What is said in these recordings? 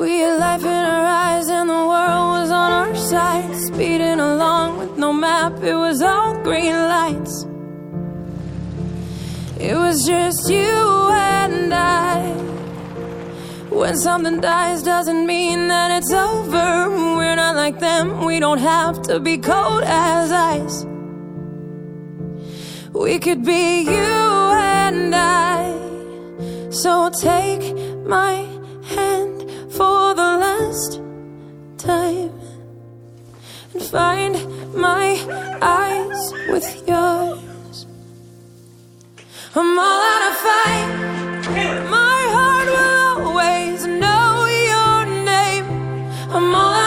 We had life in our eyes and the world was on our side. Speeding along with no map, it was all green lights. It was just you and I. When something dies, doesn't mean that it's over. We're not like them, we don't have to be cold as ice. We could be you and I. So take my last time and find my eyes with yours. I'm all out of fight. My heart will always know your name. I'm all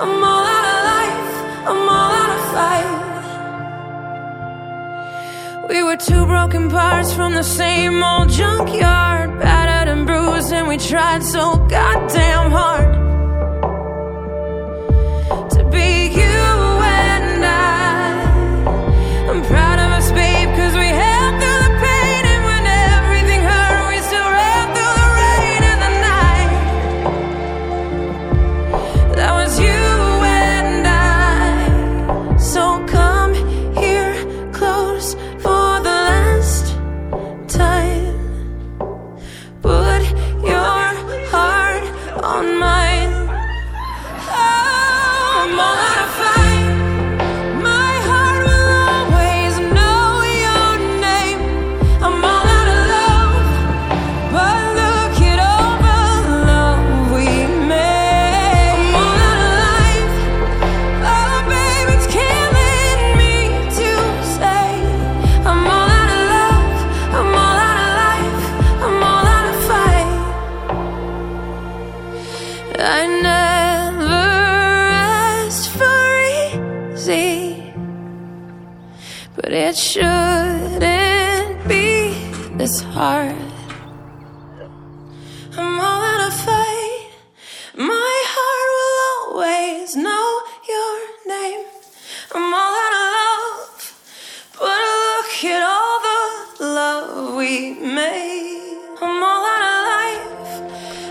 I'm all out of life. I'm all out of fight. We were two broken parts from the same old junkyard, battered and bruised, and we tried so goddamn on mine. It shouldn't be this hard. I'm all out of fight. My heart will always know your name. I'm all out of love, but look at all the love we made. I'm all out of life.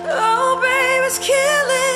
Oh, babe, it's killing